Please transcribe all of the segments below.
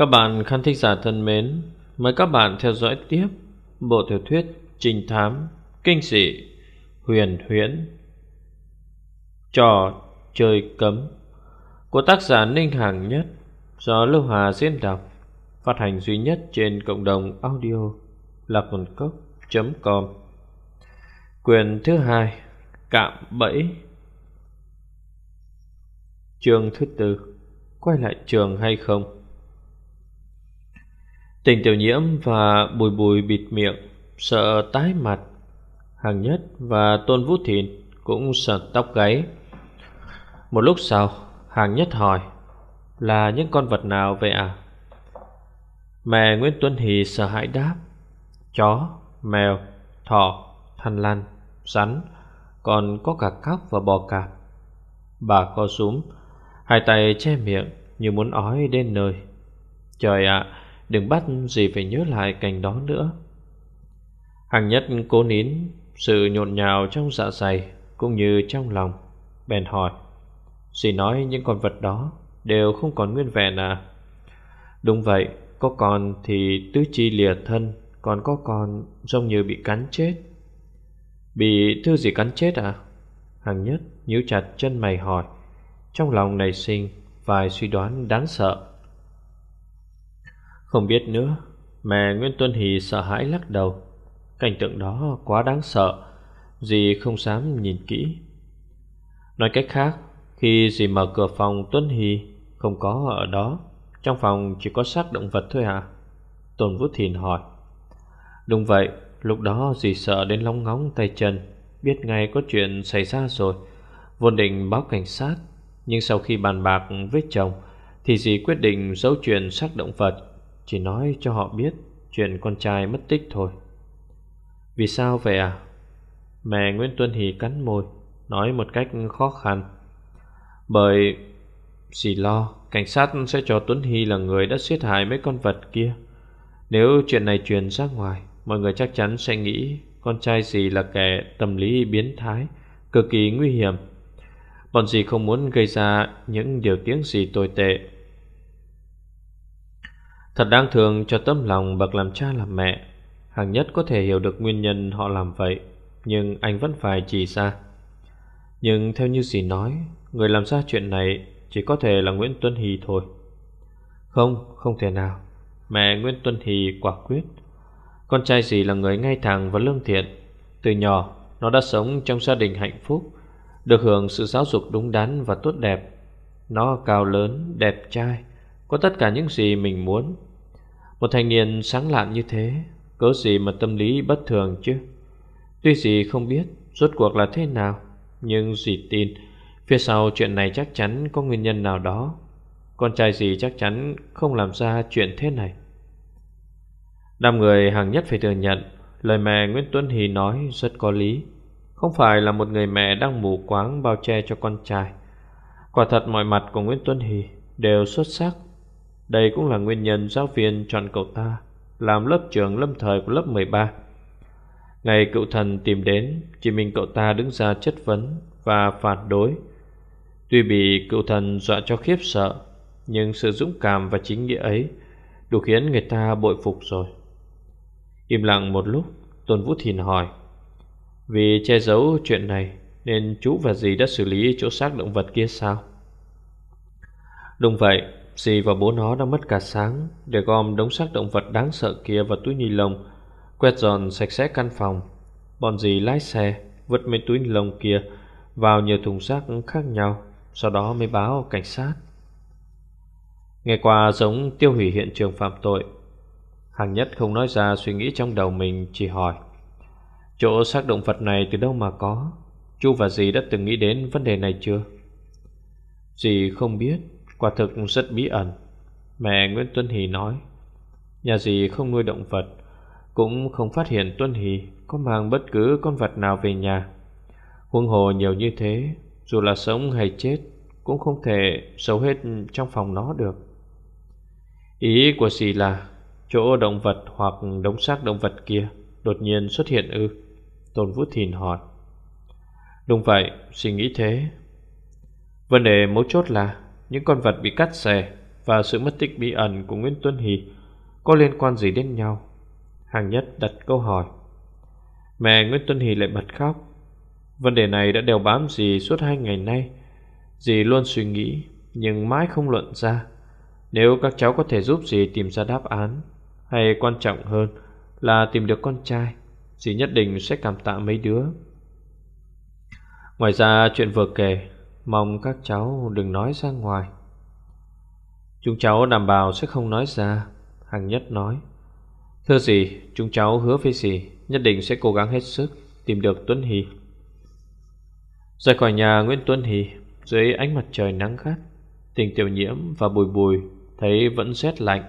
Các bạn khán thính giả thân mến, mời các bạn theo dõi tiếp bộ tiểu thuyết trinh thám, kinh dị, huyền huyễn, trò chơi cấm của tác giả Ninh Hàng Nhất do Lưu Hà diễn đọc, phát hành duy nhất trên cộng đồng audio lạc nguồn cốc.com. Quyền thứ hai, cạm bẫy. Chương thứ tư, quay lại trường hay không? Tình tiểu nhiễm và bùi bùi bịt miệng Sợ tái mặt. Hàng nhất và tôn vũ thìn Cũng sợ tóc gáy. Một lúc sau Hàng nhất hỏi Là những con vật nào vậy à Mẹ Nguyễn Tuấn Hì sợ hãi đáp Chó, mèo, thỏ, thanh lan rắn Còn có cả cóc và bò cạp. Bà co súng Hai tay che miệng Như muốn ói đến nơi. Trời ạ Đừng bắt gì phải nhớ lại cảnh đó nữa. Hàng nhất cố nín Sự nhộn nhào trong dạ dày Cũng như trong lòng, Bèn hỏi, Dì nói những con vật đó Đều không còn nguyên vẹn à? Đúng vậy, Có con thì tứ chi lìa thân, Còn có con giống như bị cắn chết. Bị thư gì cắn chết à? Hàng nhất nhíu chặt chân mày hỏi, Trong lòng nảy sinh Vài suy đoán đáng sợ không biết nữa Mẹ Nguyễn Tuân Hì sợ hãi lắc đầu. Cảnh tượng đó quá đáng sợ, Dì không dám nhìn kỹ. Nói cách khác, Khi dì mở cửa phòng Tuân Hì Không có ở đó. Trong phòng chỉ có xác động vật thôi à Tôn Vũ Thìn hỏi. Đúng vậy, Lúc đó dì sợ đến lóng ngóng tay chân, Biết ngay có chuyện xảy ra rồi. Vốn định báo cảnh sát, Nhưng sau khi bàn bạc với chồng, Thì dì quyết định giấu chuyện xác động vật chỉ nói cho họ biết Chuyện con trai mất tích thôi. Vì sao vậy à? Mẹ Nguyễn Tuân Hì cắn môi, Nói một cách khó khăn. Bởi xì lo, Cảnh sát sẽ cho Tuấn Hy là người đã giết hại mấy con vật kia. Nếu chuyện này truyền ra ngoài, Mọi người chắc chắn sẽ nghĩ Con trai gì là kẻ tâm lý biến thái, Cực kỳ nguy hiểm. Bọn gì không muốn gây ra những điều tiếng gì tồi tệ. Thật đáng thương cho tấm lòng bậc làm cha làm mẹ. Hàng nhất có thể hiểu được nguyên nhân họ làm vậy Nhưng anh vẫn phải chỉ ra. Nhưng theo như dì nói Người làm ra chuyện này Chỉ có thể là Nguyễn Tuân Hì thôi. Không, không thể nào. Mẹ Nguyễn Tuân Hì quả quyết. Con trai dì là người ngay thẳng và lương thiện. Từ nhỏ Nó đã sống trong gia đình hạnh phúc Được hưởng sự giáo dục đúng đắn và tốt đẹp. Nó cao lớn, đẹp trai Có tất cả những gì mình muốn một thanh niên sáng lạn như thế, Có gì mà tâm lý bất thường chứ? Tuy gì không biết Rốt cuộc là thế nào, Nhưng dì tin, Phía sau chuyện này chắc chắn có nguyên nhân nào đó. Con trai dì chắc chắn không làm ra chuyện thế này. Đám người hàng nhất phải thừa nhận, Lời mẹ Nguyễn Tuấn Hì nói rất có lý. Không phải là một người mẹ đang mù quáng bao che cho con trai. Quả thật mọi mặt của Nguyễn Tuấn Hì đều xuất sắc đây cũng là nguyên nhân giáo viên chọn cậu ta Làm lớp trưởng lâm thời của lớp 13 Ngày cậu thần tìm đến, Chỉ mình cậu ta đứng ra chất vấn Và phản đối. Tuy bị cậu thần dọa cho khiếp sợ, Nhưng sự dũng cảm và chính nghĩa ấy Đủ khiến người ta bội phục rồi. Im lặng một lúc, Tôn Vũ Thìn hỏi, Vì che giấu chuyện này, Nên chú và dì đã xử lý chỗ xác động vật kia sao? Đúng vậy Dì và bố nó đã mất cả sáng Để gom đống xác động vật đáng sợ kia vào túi ni lông, Quét dọn sạch sẽ căn phòng. Bọn dì lái xe, Vứt mấy túi ni lông kia Vào nhiều thùng xác khác nhau, Sau đó mới báo cảnh sát. Nghe qua giống tiêu hủy hiện trường phạm tội Hàng nhất không nói ra suy nghĩ trong đầu mình, Chỉ hỏi, Chỗ xác động vật này từ đâu mà có? Chu và dì đã từng nghĩ đến vấn đề này chưa? Dì không biết. Quả thực rất bí ẩn. Mẹ Nguyễn Tuân Hì nói Nhà gì không nuôi động vật Cũng không phát hiện Tuân Hì Có mang bất cứ con vật nào về nhà. Huông hồ nhiều như thế Dù là sống hay chết Cũng không thể giấu hết trong phòng nó được. Ý của dì là Chỗ động vật hoặc đống xác động vật kia Đột nhiên xuất hiện ư? Tôn Vũ Thìn hỏi. Đúng vậy, suy nghĩ thế. Vấn đề mấu chốt là những con vật bị cắt xẻ Và sự mất tích bí ẩn của Nguyễn Tuấn Hì Có liên quan gì đến nhau? Hàng nhất đặt câu hỏi. Mẹ Nguyễn Tuấn Hì lại bật khóc. Vấn đề này đã đeo bám gì suốt hai ngày nay. Dì luôn suy nghĩ, Nhưng mãi không luận ra. Nếu các cháu có thể giúp dì tìm ra đáp án, Hay quan trọng hơn Là tìm được con trai, Dì nhất định sẽ cảm tạ mấy đứa. Ngoài ra, chuyện vừa kể Mong các cháu đừng nói ra ngoài. Chúng cháu đảm bảo sẽ không nói ra, Hằng Nhất nói. Thưa gì, Chúng cháu hứa với gì, Nhất định sẽ cố gắng hết sức Tìm được Tuấn Hì Rời khỏi nhà Nguyễn Tuấn Hì Dưới ánh mặt trời nắng gắt, Tình tiểu nhiễm và bùi bùi Thấy vẫn rét lạnh.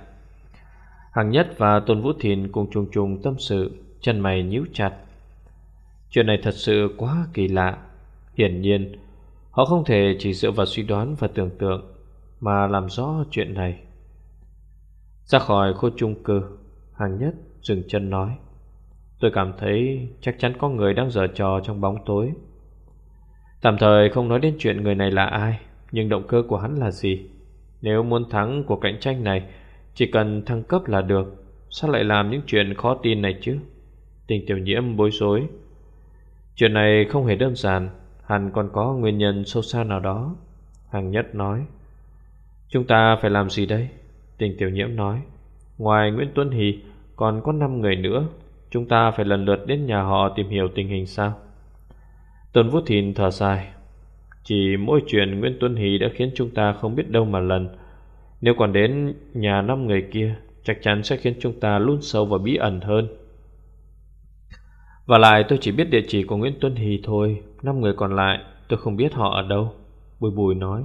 Hằng Nhất và Tôn Vũ Thìn cùng trùng trùng tâm sự, Chân mày nhíu chặt. Chuyện này thật sự quá kỳ lạ. Hiển nhiên Họ không thể chỉ dựa vào suy đoán và tưởng tượng Mà làm rõ chuyện này. Ra khỏi khu chung cư, Hàng nhất dừng chân nói, Tôi cảm thấy chắc chắn có người đang giở trò trong bóng tối. Tạm thời không nói đến chuyện người này là ai, Nhưng động cơ của hắn là gì? Nếu muốn thắng cuộc cạnh tranh này, Chỉ cần thăng cấp là được, Sao lại làm những chuyện khó tin này chứ? Tình tiểu nhiễm bối rối. Chuyện này không hề đơn giản. Hẳn còn có nguyên nhân sâu xa nào đó. Hàng nhất nói, Chúng ta phải làm gì đây? Tình tiểu nhiễm nói, Ngoài Nguyễn Tuấn Hì Còn có 5 người nữa. Chúng ta phải lần lượt đến nhà họ tìm hiểu tình hình sao? Tôn Vũ Thìn thở dài, Chỉ mỗi chuyện Nguyễn Tuấn Hì đã khiến chúng ta không biết đâu mà lần. Nếu còn đến nhà năm người kia, Chắc chắn sẽ khiến chúng ta lún sâu và bí ẩn hơn. Và lại tôi chỉ biết địa chỉ của Nguyễn tuân Hì thôi, Năm người còn lại, tôi không biết họ ở đâu, Bùi bùi nói.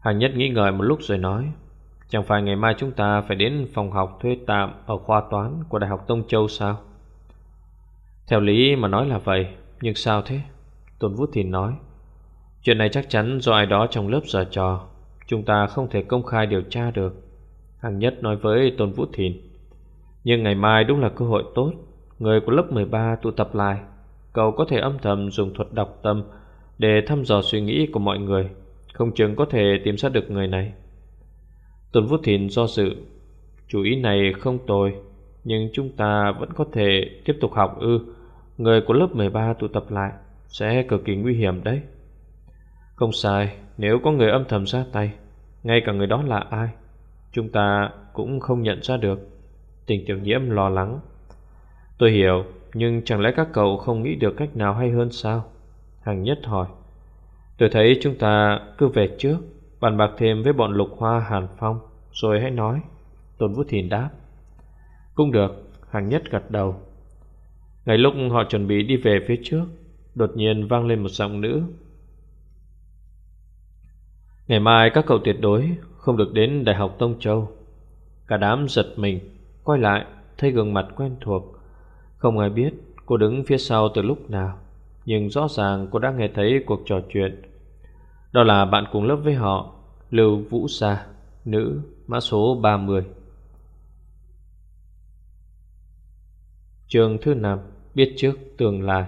Hàng nhất nghĩ ngợi một lúc rồi nói, Chẳng phải ngày mai chúng ta phải đến phòng học thuê tạm Ở khoa toán của Đại học Tông Châu sao? Theo lý mà nói là vậy, Nhưng sao thế? Tôn Vũ Thìn nói, Chuyện này chắc chắn do ai đó trong lớp giờ trò, Chúng ta không thể công khai điều tra được. Hàng nhất nói với Tôn Vũ Thìn, Nhưng ngày mai đúng là cơ hội tốt Người của lớp 13 tụ tập lại. Cậu có thể âm thầm dùng thuật đọc tâm Để thăm dò suy nghĩ của mọi người. Không chừng có thể tìm ra được người này. Tuần Vũ Thìn do dự. Chủ ý này không tồi, Nhưng chúng ta vẫn có thể tiếp tục học ư. Người của lớp 13 tụ tập lại Sẽ cực kỳ nguy hiểm đấy. Không sai, Nếu có người âm thầm ra tay, Ngay cả người đó là ai, Chúng ta cũng không nhận ra được. Tình tiểu nhiễm lo lắng. Tôi hiểu, nhưng chẳng lẽ các cậu không nghĩ được cách nào hay hơn sao? Hàng nhất hỏi. Tôi thấy chúng ta cứ về trước, Bàn bạc thêm với bọn lục hoa, hàn phong, Rồi hãy nói. Tôn Vũ Thìn đáp. Cũng được Hàng nhất gật đầu. Ngày lúc họ chuẩn bị đi về phía trước, Đột nhiên vang lên một giọng nữ. Ngày mai các cậu tuyệt đối Không được đến Đại học Tông Châu. Cả đám giật mình, Quay lại, thấy gương mặt quen thuộc không ai biết cô đứng phía sau từ lúc nào, Nhưng rõ ràng cô đã nghe thấy cuộc trò chuyện. Đó là bạn cùng lớp với họ, Lưu Vũ Sa, Nữ, mã số 30 Trường thứ năm, Biết trước tương lai.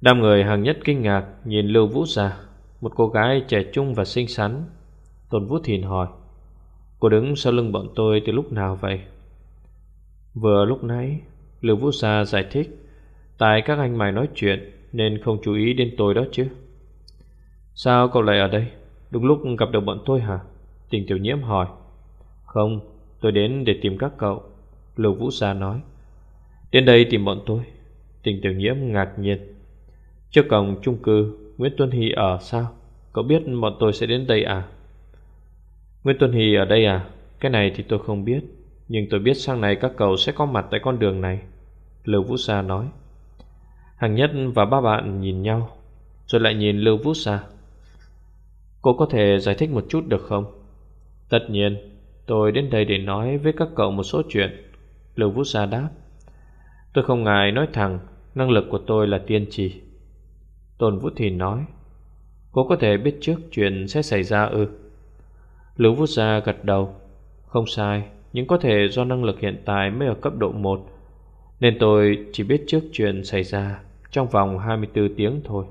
Đám người hàng nhất kinh ngạc Nhìn Lưu Vũ Sa, Một cô gái trẻ trung và xinh xắn. Tôn Vũ Thìn hỏi, Cô đứng sau lưng bọn tôi từ lúc nào vậy? Vừa lúc nãy Lưu Vũ Sa giải thích, Tại các anh mày nói chuyện, Nên không chú ý đến tôi đó chứ. Sao cậu lại ở đây? Đúng lúc gặp được bọn tôi hả? Tình tiểu nhiễm hỏi. Không, tôi đến để tìm các cậu, Lưu Vũ Sa nói. Đến đây tìm bọn tôi, Tình tiểu nhiễm ngạc nhiên. Trước cổng chung cư, Nguyễn Tuân Hy ở sao? Cậu biết bọn tôi sẽ đến đây à? Nguyễn Tuân Hy ở đây à? Cái này thì tôi không biết, Nhưng tôi biết sang này các cậu sẽ có mặt tại con đường này. Lưu Vũ Sa nói. Hàng nhất và ba bạn nhìn nhau, Rồi lại nhìn Lưu Vũ Sa. Cô có thể giải thích một chút được không? Tất nhiên, Tôi đến đây để nói với các cậu một số chuyện, Lưu Vũ Sa đáp. Tôi không ngại nói thẳng, Năng lực của tôi là tiên trì Tôn Vũ Thìn nói. Cô có thể biết trước chuyện sẽ xảy ra ư? Lưu Vũ Sa gật đầu. Không sai, Nhưng có thể do năng lực hiện tại mới ở cấp độ 1 nên tôi chỉ biết trước chuyện xảy ra Trong vòng 24 tiếng thôi.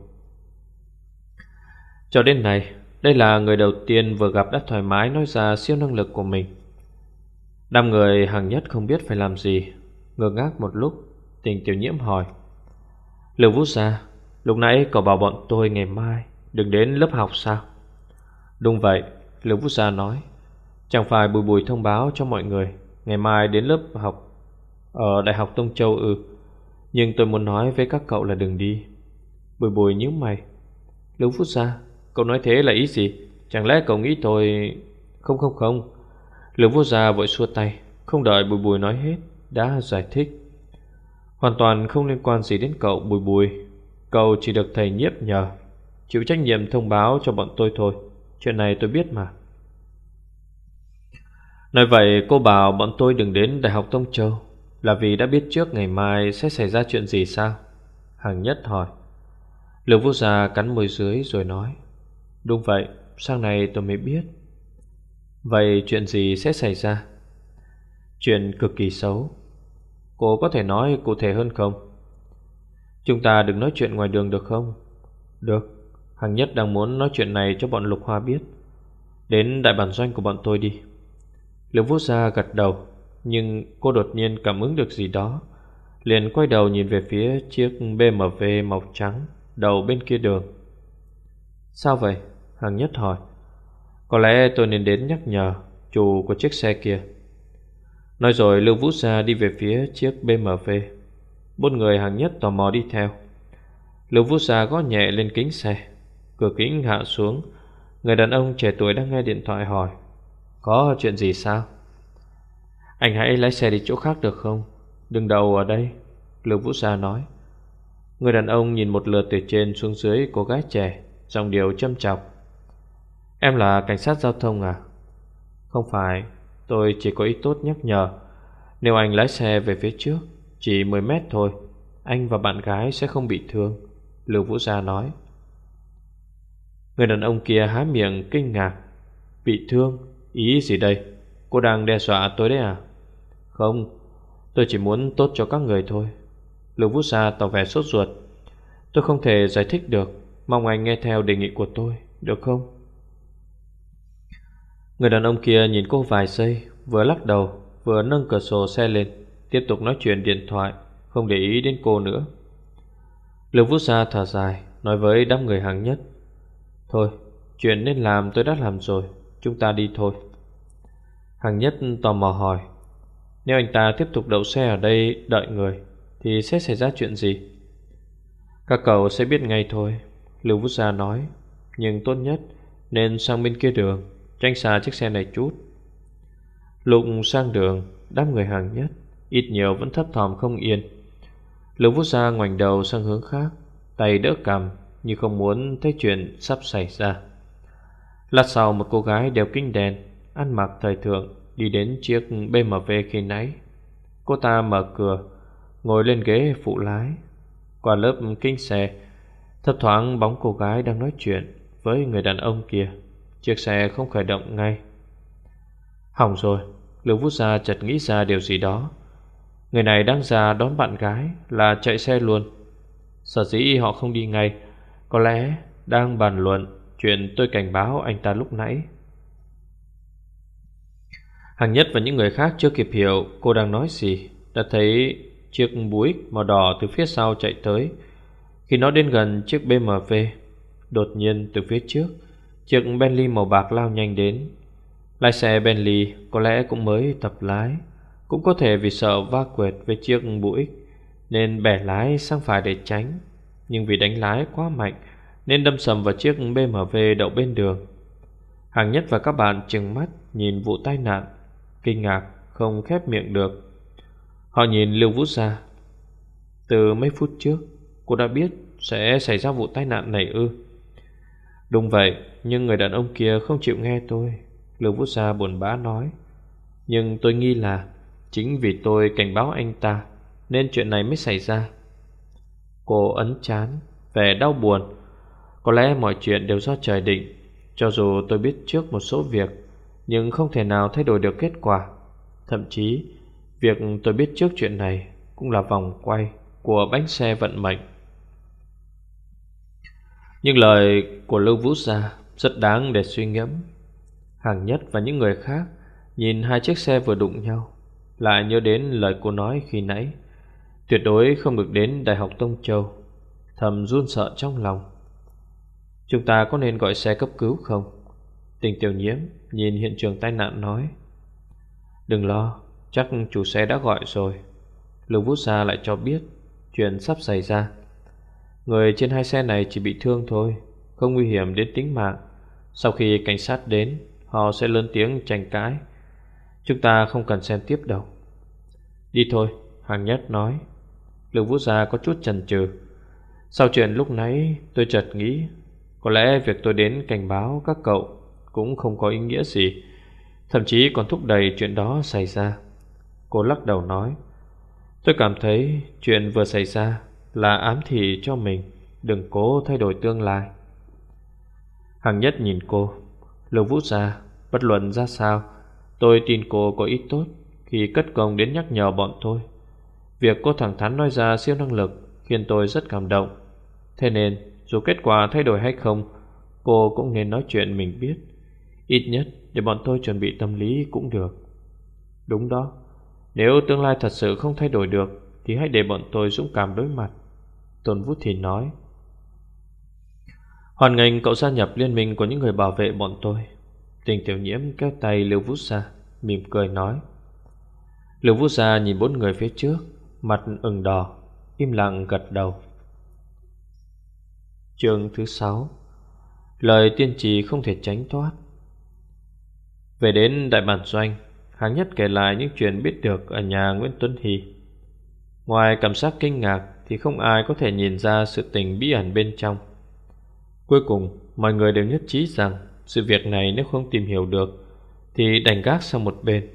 Cho đến nay, Đây là người đầu tiên vừa gặp đã thoải mái nói ra siêu năng lực của mình. Đám người hàng nhất không biết phải làm gì, Ngơ ngác một lúc, Tình tiểu nhiễm hỏi. Lưu Vũ Gia, Lúc nãy cậu bảo bọn tôi ngày mai Đừng đến lớp học sao? Đúng vậy, Lưu Vũ Gia nói. Chẳng phải bùi bùi thông báo cho mọi người, Ngày mai đến lớp học ở Đại học Tông Châu ư. Nhưng tôi muốn nói với các cậu là đừng đi. Bùi bùi nhíu mày. Lưu Phúc Sa, Cậu nói thế là ý gì? Chẳng lẽ cậu nghĩ tôi Không không không. Lưu Phúc Sa vội xua tay. Không đợi bùi bùi nói hết, Đã giải thích. Hoàn toàn không liên quan gì đến cậu, bùi bùi. Cậu chỉ được thầy nhiếp nhờ, Chịu trách nhiệm thông báo cho bọn tôi thôi. Chuyện này tôi biết mà. Nói vậy, cô bảo bọn tôi đừng đến Đại học Tông Châu. Là vì đã biết trước ngày mai sẽ xảy ra chuyện gì sao? Hàng nhất hỏi. Lương Vũ Gia cắn môi dưới rồi nói. Đúng vậy, sang này tôi mới biết. Vậy chuyện gì sẽ xảy ra? Chuyện cực kỳ xấu. Cô có thể nói cụ thể hơn không? Chúng ta đừng nói chuyện ngoài đường được không? Được Hằng nhất đang muốn nói chuyện này cho bọn Lục Hoa biết. Đến đại bản doanh của bọn tôi đi. Liễu Vũ Gia gật đầu. Nhưng cô đột nhiên cảm ứng được gì đó. Liền quay đầu nhìn về phía chiếc BMW màu trắng Đầu bên kia đường. Sao vậy? Hằng nhất hỏi. Có lẽ tôi nên đến nhắc nhở Chủ của chiếc xe kia. Nói rồi Lưu Vũ Gia đi về phía chiếc BMW Bốn người hàng nhất tò mò đi theo. Lưu Vũ Gia gõ nhẹ lên kính xe. Cửa kính hạ xuống. Người đàn ông trẻ tuổi đang nghe điện thoại hỏi. Có chuyện gì sao? Anh hãy lái xe đi chỗ khác được không? Đừng đầu ở đây, Lưu Vũ Sa nói. Người đàn ông nhìn một lượt từ trên xuống dưới cô gái trẻ Dòng điều châm chọc. Em là cảnh sát giao thông à? Không phải, Tôi chỉ có ý tốt nhắc nhở. Nếu anh lái xe về phía trước, Chỉ 10 mét thôi, Anh và bạn gái sẽ không bị thương, Lưu Vũ Gia nói. Người đàn ông kia há miệng kinh ngạc. Bị thương? Ý gì đây? Cô đang đe dọa tôi đấy à? Không, Tôi chỉ muốn tốt cho các người thôi. Lưu Vũ Sa tỏ vẻ sốt ruột. Tôi không thể giải thích được. Mong anh nghe theo đề nghị của tôi, Được không? Người đàn ông kia nhìn cô vài giây, Vừa lắc đầu, Vừa nâng cửa sổ xe lên, Tiếp tục nói chuyện điện thoại, Không để ý đến cô nữa. Lưu Vũ Sa thở dài, Nói với đám người hàng nhất. Thôi, chuyện nên làm tôi đã làm rồi, Chúng ta đi thôi. Hàng nhất tò mò hỏi nếu anh ta tiếp tục đậu xe ở đây đợi người, Thì sẽ xảy ra chuyện gì? Các cậu sẽ biết ngay thôi, Lưu Vũ Gia nói. Nhưng tốt nhất nên sang bên kia đường, Tránh xa chiếc xe này chút. Lục sang đường, Đám người hàng nhất, Ít nhiều vẫn thấp thỏm không yên. Lưu Vũ Gia ngoảnh đầu sang hướng khác, Tay đỡ cầm Như không muốn thấy chuyện sắp xảy ra. Lát sau một cô gái đeo kính đèn Ăn mặc thời thượng Đi đến chiếc BMW khi nãy. Cô ta mở cửa, Ngồi lên ghế phụ lái. Qua lớp kính xe, Thấp thoáng bóng cô gái đang nói chuyện Với người đàn ông kia. Chiếc xe không khởi động ngay. Hỏng rồi, Lưu Vũ Gia chợt nghĩ ra điều gì đó. Người này đang ra đón bạn gái Là chạy xe luôn. Sở dĩ họ không đi ngay, Có lẽ đang bàn luận Chuyện tôi cảnh báo anh ta lúc nãy. Hàng nhất và những người khác chưa kịp hiểu Cô đang nói gì, Đã thấy chiếc búi màu đỏ từ phía sau chạy tới. Khi nó đến gần chiếc BMW Đột nhiên từ phía trước, Chiếc Bentley màu bạc lao nhanh đến. Lái xe Bentley có lẽ cũng mới tập lái, Cũng có thể vì sợ va quệt với chiếc bụi Nên bẻ lái sang phải để tránh. Nhưng vì đánh lái quá mạnh Nên đâm sầm vào chiếc BMW đậu bên đường. Hàng nhất và các bạn chừng mắt nhìn vụ tai nạn. Kinh ngạc, không khép miệng được. Họ nhìn Lưu Vũ Gia. Từ mấy phút trước, Cô đã biết sẽ xảy ra vụ tai nạn này ư? Đúng vậy, Nhưng người đàn ông kia không chịu nghe tôi. Lưu Vũ Sa buồn bã nói. Nhưng tôi nghi là Chính vì tôi cảnh báo anh ta, Nên chuyện này mới xảy ra. Cô ấn chán, Vẻ đau buồn. Có lẽ mọi chuyện đều do trời định. Cho dù tôi biết trước một số việc nhưng không thể nào thay đổi được kết quả. Thậm chí, Việc tôi biết trước chuyện này Cũng là vòng quay Của bánh xe vận mệnh. Nhưng lời của Lưu Vũ Gia Rất đáng để suy ngẫm. Hàng nhất và những người khác Nhìn hai chiếc xe vừa đụng nhau, Lại nhớ đến lời cô nói khi nãy. Tuyệt đối không được đến Đại học Tông Châu, Thầm run sợ trong lòng. Chúng ta có nên gọi xe cấp cứu không? Tình tiểu nhiễm nhìn hiện trường tai nạn nói, Đừng lo, Chắc chủ xe đã gọi rồi. Lưu Vũ Sa lại cho biết Chuyện sắp xảy ra. Người trên hai xe này chỉ bị thương thôi, Không nguy hiểm đến tính mạng. Sau khi cảnh sát đến, Họ sẽ lớn tiếng tranh cãi. Chúng ta không cần xem tiếp đâu. Đi thôi, Hàng nhất nói. Lưu Vũ Gia có chút chần chừ. Sau chuyện lúc nãy, tôi chợt nghĩ, Có lẽ việc tôi đến cảnh báo các cậu cũng không có ý nghĩa gì Thậm chí còn thúc đẩy chuyện đó xảy ra. Cô lắc đầu nói Tôi cảm thấy chuyện vừa xảy ra Là ám thị cho mình Đừng cố thay đổi tương lai. Hàng nhất nhìn cô Lưu Vũ ra, Bất luận ra sao Tôi tin cô có ý tốt Khi cất công đến nhắc nhở bọn tôi. Việc cô thẳng thắn nói ra siêu năng lực Khiến tôi rất cảm động. Thế nên dù kết quả thay đổi hay không Cô cũng nên nói chuyện mình biết. Ít nhất để bọn tôi chuẩn bị tâm lý cũng được. Đúng đó, Nếu tương lai thật sự không thay đổi được, Thì hãy để bọn tôi dũng cảm đối mặt, Tôn Vũ Thìn nói. Hoàn ngành cậu gia nhập liên minh của những người bảo vệ bọn tôi. Tình tiểu nhiễm kéo tay Lưu Vũ Sa, Mỉm cười nói. Lưu Vũ Sa nhìn bốn người phía trước, Mặt ửng đỏ, Im lặng gật đầu. Chương thứ sáu. Lời tiên trì không thể tránh thoát. Về đến đại bản doanh, Hàng nhất kể lại những chuyện biết được Ở nhà Nguyễn Tuấn Hy. Ngoài cảm giác kinh ngạc Thì không ai có thể nhìn ra sự tình bí ẩn bên trong. Cuối cùng, Mọi người đều nhất trí rằng Sự việc này nếu không tìm hiểu được Thì đành gác sang một bên.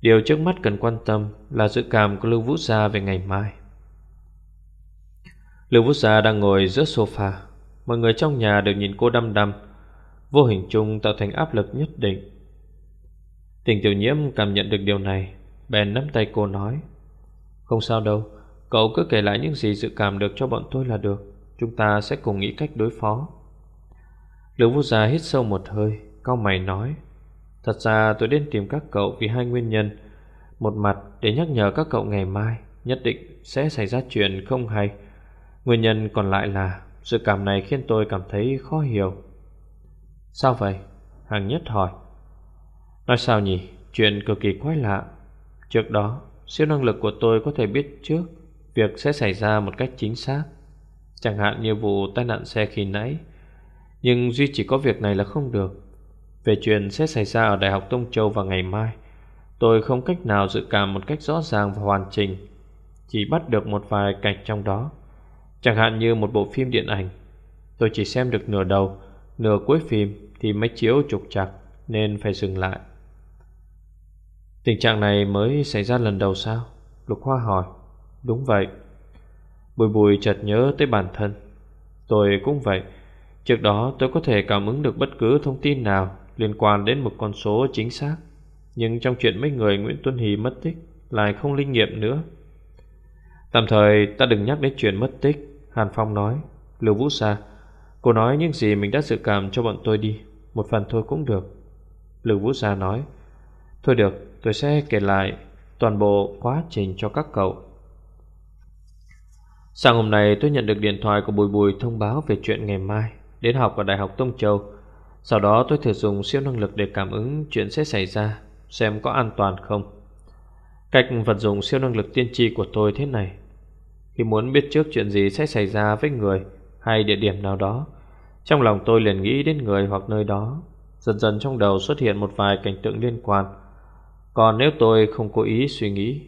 Điều trước mắt cần quan tâm Là dự cảm của Lưu Vũ Gia về ngày mai. Lưu Vũ Gia đang ngồi giữa sofa. Mọi người trong nhà đều nhìn cô đăm đăm, Vô hình chung tạo thành áp lực nhất định. Tình tiểu nhiễm cảm nhận được điều này, Bèn nắm tay cô nói. Không sao đâu, Cậu cứ kể lại những gì dự cảm được cho bọn tôi là được, Chúng ta sẽ cùng nghĩ cách đối phó. Lưu Vũ Gia hít sâu một hơi Cao mày nói. Thật ra tôi đến tìm các cậu vì hai nguyên nhân. Một mặt, để nhắc nhở các cậu ngày mai, Nhất định sẽ xảy ra chuyện không hay. Nguyên nhân còn lại là Sự cảm này khiến tôi cảm thấy khó hiểu. Sao vậy? Hàng nhất hỏi. Nói sao nhỉ? Chuyện cực kỳ quái lạ. Trước đó, Siêu năng lực của tôi có thể biết trước Việc sẽ xảy ra một cách chính xác. Chẳng hạn như vụ tai nạn xe khi nãy. Nhưng duy chỉ có việc này là không được. Về chuyện sẽ xảy ra ở Đại học Tông Châu vào ngày mai, Tôi không cách nào dự cảm một cách rõ ràng và hoàn chỉnh. Chỉ bắt được một vài cảnh trong đó. Chẳng hạn như một bộ phim điện ảnh. Tôi chỉ xem được nửa đầu, Nửa cuối phim thì máy chiếu trục chặt Nên phải dừng lại. Tình trạng này mới xảy ra lần đầu sao? Lục Hoa hỏi. Đúng vậy. Bùi bùi chợt nhớ tới bản thân. Tôi cũng vậy. Trước đó tôi có thể cảm ứng được bất cứ thông tin nào Liên quan đến một con số chính xác. Nhưng trong chuyện mấy người Nguyễn Tuân Hì mất tích Lại không linh nghiệm nữa. Tạm thời ta đừng nhắc đến chuyện mất tích, Hàn Phong nói. Lưu Vũ Sa, Cô nói những gì mình đã dự cảm cho bọn tôi đi. Một phần thôi cũng được. Lưu Vũ Sa nói. Thôi được tôi sẽ kể lại Toàn bộ quá trình cho các cậu. Sáng hôm nay, tôi nhận được điện thoại của Bùi Bùi thông báo về chuyện ngày mai, Đến học ở Đại học Tông Châu. Sau đó, tôi thử dùng siêu năng lực để cảm ứng chuyện sẽ xảy ra, Xem có an toàn không. Cách vận dụng siêu năng lực tiên tri của tôi thế này. Khi muốn biết trước chuyện gì sẽ xảy ra với người Hay địa điểm nào đó, Trong lòng tôi liền nghĩ đến người hoặc nơi đó. Dần dần trong đầu xuất hiện một vài cảnh tượng liên quan. Còn nếu tôi không cố ý suy nghĩ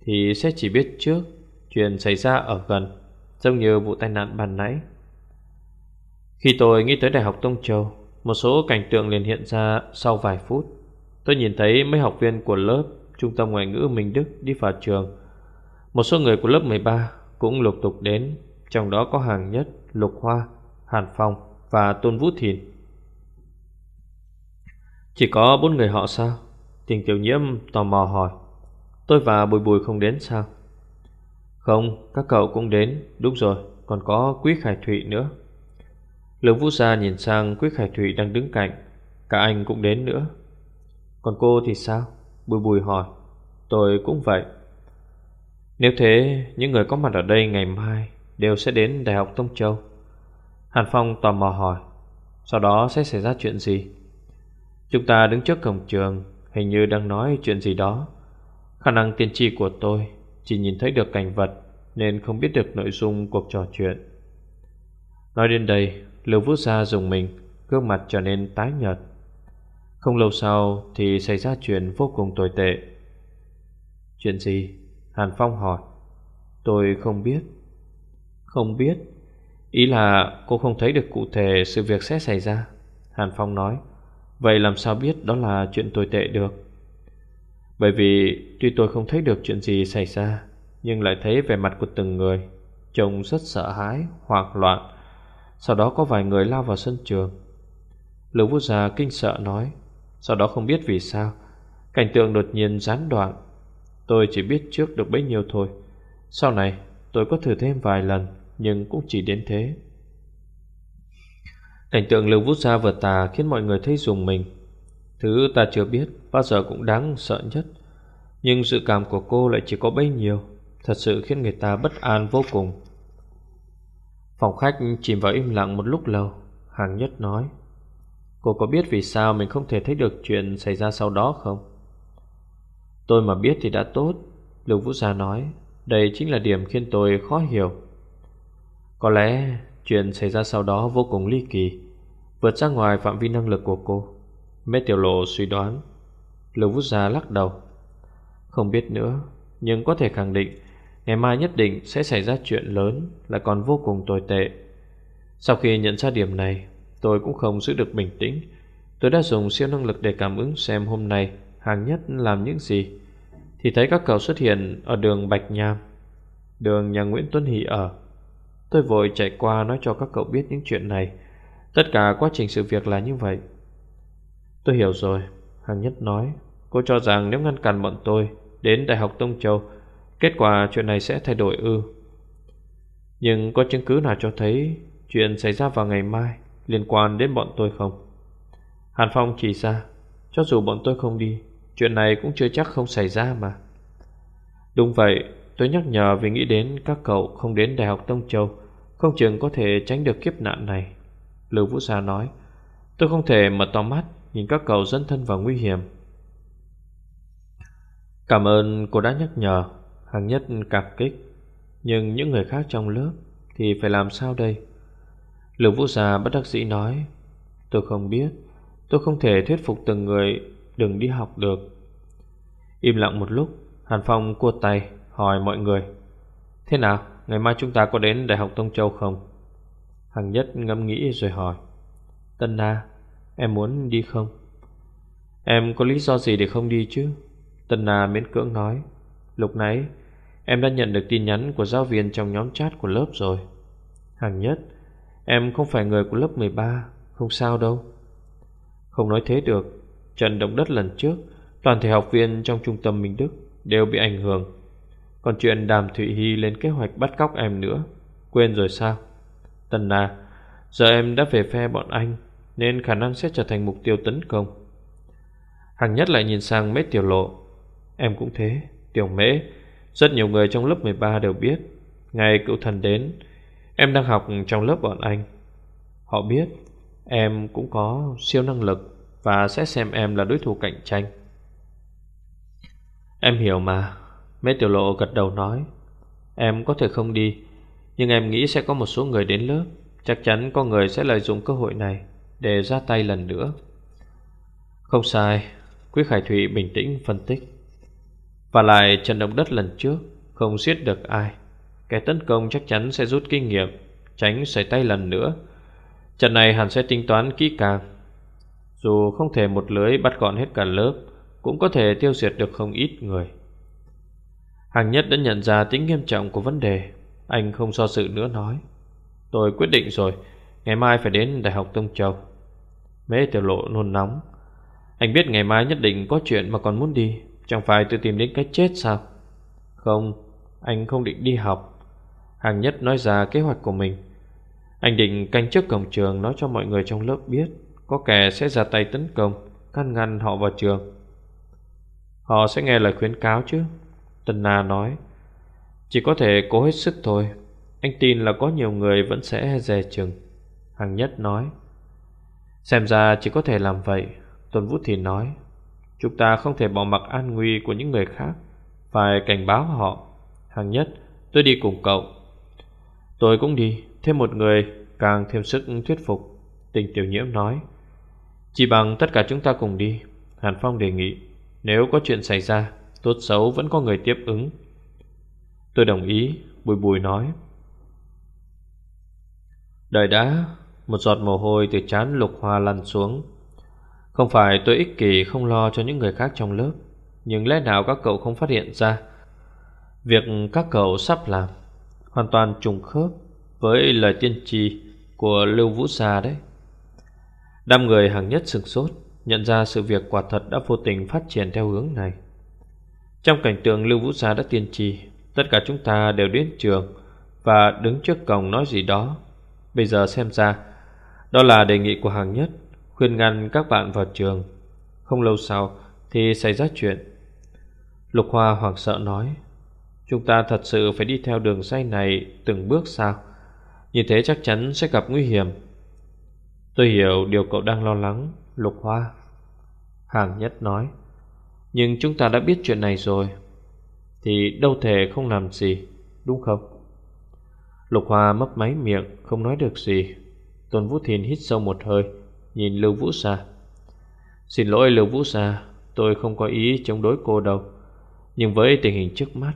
Thì sẽ chỉ biết trước Chuyện xảy ra ở gần Giống như vụ tai nạn bàn nãy. Khi tôi nghĩ tới Đại học Tông Châu Một số cảnh tượng liền hiện ra sau vài phút. Tôi nhìn thấy mấy học viên của lớp Trung tâm ngoại ngữ Minh Đức đi vào trường. Một số người của lớp 13 cũng lục tục đến Trong đó có hàng nhất, Lục Hoa, Hàn Phong và Tôn Vũ Thìn. Chỉ có bốn người họ sao? Tiền tiểu nhiễm tò mò hỏi Tôi và Bùi Bùi không đến sao? Không, các cậu cũng đến Đúng rồi, còn có Quý Khải Thụy nữa. Lương Vũ Gia nhìn sang Quý Khải thụy đang đứng cạnh Cả anh cũng đến nữa. Còn cô thì sao? Bùi bùi hỏi Tôi cũng vậy. Nếu thế những người có mặt ở đây ngày mai Đều sẽ đến Đại học Tông Châu. Hàn Phong tò mò hỏi Sau đó sẽ xảy ra chuyện gì? Chúng ta đứng trước cổng trường Hình như đang nói chuyện gì đó. Khả năng tiên tri của tôi Chỉ nhìn thấy được cảnh vật Nên không biết được nội dung cuộc trò chuyện. Nói đến đây, Lưu Vũ Gia dùng mình, Gương mặt trở nên tái nhợt. Không lâu sau thì xảy ra chuyện vô cùng tồi tệ. Chuyện gì? Hàn Phong hỏi. Tôi không biết. Không biết? Ý là cô không thấy được cụ thể sự việc sẽ xảy ra, Hàn Phong nói. Vậy làm sao biết đó là chuyện tồi tệ được? Bởi vì tuy tôi không thấy được chuyện gì xảy ra Nhưng lại thấy vẻ mặt của từng người Trông rất sợ hãi, hoảng loạn. Sau đó có vài người lao vào sân trường. Lưu Vũ Già kinh sợ nói Sau đó không biết vì sao Cảnh tượng đột nhiên gián đoạn. Tôi chỉ biết trước được bấy nhiêu thôi. Sau này tôi có thử thêm vài lần Nhưng cũng chỉ đến thế. Cảnh tượng Lưu Vũ Gia vừa tà khiến mọi người thấy dùng mình. Thứ ta chưa biết, bao giờ cũng đáng sợ nhất. Nhưng sự cảm của cô lại chỉ có bấy nhiêu. Thật sự khiến người ta bất an vô cùng. Phòng khách chìm vào im lặng một lúc lâu. Hàng nhất nói, Cô có biết vì sao mình không thể thấy được chuyện xảy ra sau đó không? Tôi mà biết thì đã tốt, Lưu Vũ Gia nói. Đây chính là điểm khiến tôi khó hiểu. Có lẽ chuyện xảy ra sau đó vô cùng ly kỳ. Vượt ra ngoài phạm vi năng lực của cô Mê Tiểu Lộ suy đoán. Lưu Vút Gia lắc đầu. Không biết nữa, Nhưng có thể khẳng định, Ngày mai nhất định sẽ xảy ra chuyện lớn Là còn vô cùng tồi tệ. Sau khi nhận ra điểm này, Tôi cũng không giữ được bình tĩnh. Tôi đã dùng siêu năng lực để cảm ứng xem hôm nay Hàng nhất làm những gì. Thì thấy các cậu xuất hiện ở đường Bạch Nham, Đường nhà Nguyễn Tuấn Hỷ ở. Tôi vội chạy qua nói cho các cậu biết những chuyện này. Tất cả quá trình sự việc là như vậy. Tôi hiểu rồi Hàng nhất nói. Cô cho rằng nếu ngăn cản bọn tôi Đến Đại học Tông Châu, Kết quả chuyện này sẽ thay đổi ư. Nhưng có chứng cứ nào cho thấy Chuyện xảy ra vào ngày mai Liên quan đến bọn tôi không? Hàn Phong chỉ ra. Cho dù bọn tôi không đi, Chuyện này cũng chưa chắc không xảy ra mà. Đúng vậy Tôi nhắc nhở vì nghĩ đến các cậu không đến Đại học Tông Châu, Không chừng có thể tránh được kiếp nạn này. Lưu Vũ Sa nói, Tôi không thể mở to mắt Nhìn các cậu dẫn thân vào nguy hiểm. Cảm ơn cô đã nhắc nhở Hàng nhất cảm kích. Nhưng những người khác trong lớp Thì phải làm sao đây? Lưu Vũ Sa bất đắc dĩ nói, Tôi không biết, Tôi không thể thuyết phục từng người Đừng đi học được. Im lặng một lúc, Hàn Phong cua tay hỏi mọi người, Thế nào, Ngày mai chúng ta có đến Đại học Tông Châu không? Hằng nhất ngẫm nghĩ rồi hỏi, Tân Na, Em muốn đi không? Em có lý do gì để không đi chứ? Tân Na miễn cưỡng nói, Lúc nãy Em đã nhận được tin nhắn của giáo viên trong nhóm chat của lớp rồi. Hằng nhất, Em không phải người của lớp 13 Không sao đâu. Không nói thế được, Trận động đất lần trước, Toàn thể học viên trong trung tâm Minh Đức Đều bị ảnh hưởng. Còn chuyện Đàm Thụy Hy lên kế hoạch bắt cóc em nữa. Quên rồi sao? Tần Na, Giờ em đã về phe bọn anh, Nên khả năng sẽ trở thành mục tiêu tấn công. Hằng nhất lại nhìn sang mễ tiểu lộ. Em cũng thế, Tiểu mễ. Rất nhiều người trong lớp 13 đều biết, Ngày cựu thần đến, Em đang học trong lớp bọn anh. Họ biết, Em cũng có siêu năng lực Và sẽ xem em là đối thủ cạnh tranh. Em hiểu mà. Mễ tiểu lộ gật đầu nói, Em có thể không đi, Nhưng em nghĩ sẽ có một số người đến lớp. Chắc chắn có người sẽ lợi dụng cơ hội này Để ra tay lần nữa. Không sai. Quý Khải Thụy bình tĩnh phân tích. Và lại trận động đất lần trước, Không giết được ai. Kẻ tấn công chắc chắn sẽ rút kinh nghiệm, Tránh xảy tay lần nữa. Trận này hẳn sẽ tính toán kỹ càng. Dù không thể một lưới bắt gọn hết cả lớp, Cũng có thể tiêu diệt được không ít người. Hàng nhất đã nhận ra tính nghiêm trọng của vấn đề. Anh không so sự nữa nói. Tôi quyết định rồi. Ngày mai phải đến Đại học Tông Châu. Mễ tiểu lộ nôn nóng. Anh biết ngày mai nhất định có chuyện mà còn muốn đi. Chẳng phải tự tìm đến cái chết sao? Không, Anh không định đi học. Hàng nhất nói ra kế hoạch của mình. Anh định canh trước cổng trường nói cho mọi người trong lớp biết. Có kẻ sẽ ra tay tấn công, Căn ngăn họ vào trường. Họ sẽ nghe lời khuyến cáo chứ? Tân Na nói, Chỉ có thể cố hết sức thôi. Anh tin là có nhiều người vẫn sẽ dè chừng. Hằng Nhất nói, Xem ra chỉ có thể làm vậy. Tuần Vũ thì nói, Chúng ta không thể bỏ mặc an nguy của những người khác, Phải cảnh báo họ. Hằng Nhất, tôi đi cùng cậu. Tôi cũng đi. Thêm một người, càng thêm sức thuyết phục. Tình tiểu nhiễm nói, Chỉ bằng tất cả chúng ta cùng đi. Hàn Phong đề nghị, Nếu có chuyện xảy ra Tốt xấu vẫn có người tiếp ứng. Tôi đồng ý, Bùi bùi nói. Đợi đã, Một giọt mồ hôi từ chán lục hoa lăn xuống. Không phải tôi ích kỷ không lo cho những người khác trong lớp, Nhưng lẽ nào các cậu không phát hiện ra? Việc các cậu sắp làm Hoàn toàn trùng khớp Với lời tiên tri Của Lưu Vũ Sa đấy. Đám người hàng nhất sừng sốt, Nhận ra sự việc quả thật đã vô tình phát triển theo hướng này. Trong cảnh tượng Lưu Vũ Sa đã tiên tri, Tất cả chúng ta đều đến trường Và đứng trước cổng nói gì đó. Bây giờ xem ra, Đó là đề nghị của hàng nhất, Khuyên ngăn các bạn vào trường. Không lâu sau thì xảy ra chuyện. Lục Hoa hoảng sợ nói, Chúng ta thật sự phải đi theo đường dây này từng bước sao? Như thế chắc chắn sẽ gặp nguy hiểm. Tôi hiểu điều cậu đang lo lắng, Lục Hoa Hàng nhất nói. Nhưng chúng ta đã biết chuyện này rồi. Thì đâu thể không làm gì, Đúng không? Lục Hoa mấp máy miệng, Không nói được gì. Tôn Vũ Thiền hít sâu một hơi, Nhìn Lưu Vũ Sa. Xin lỗi, Lưu Vũ Sa, Tôi không có ý chống đối cô đâu. Nhưng với tình hình trước mắt,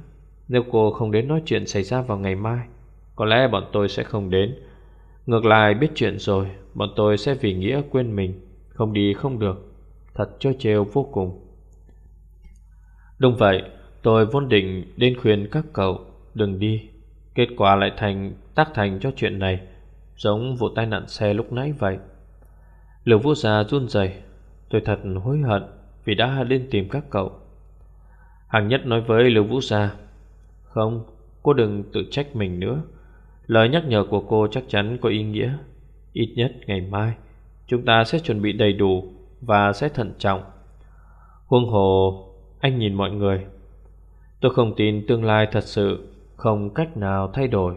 Nếu cô không đến nói chuyện xảy ra vào ngày mai, Có lẽ bọn tôi sẽ không đến. Ngược lại, biết chuyện rồi, Bọn tôi sẽ vì nghĩa quên mình, Không đi không được. Thật cho trêu vô cùng. Đúng vậy, Tôi vốn định đến khuyên các cậu, Đừng đi. Kết quả lại thành, tác thành cho chuyện này, Giống vụ tai nạn xe lúc nãy vậy. Lưu Vũ Gia run rẩy, Tôi thật hối hận Vì đã lên tìm các cậu. Hàng nhất nói với Lưu Vũ Gia, Không, Cô đừng tự trách mình nữa. Lời nhắc nhở của cô chắc chắn có ý nghĩa. Ít nhất ngày mai, Chúng ta sẽ chuẩn bị đầy đủ Và sẽ thận trọng. Huông hồ anh nhìn mọi người. Tôi không tin tương lai thật sự Không cách nào thay đổi.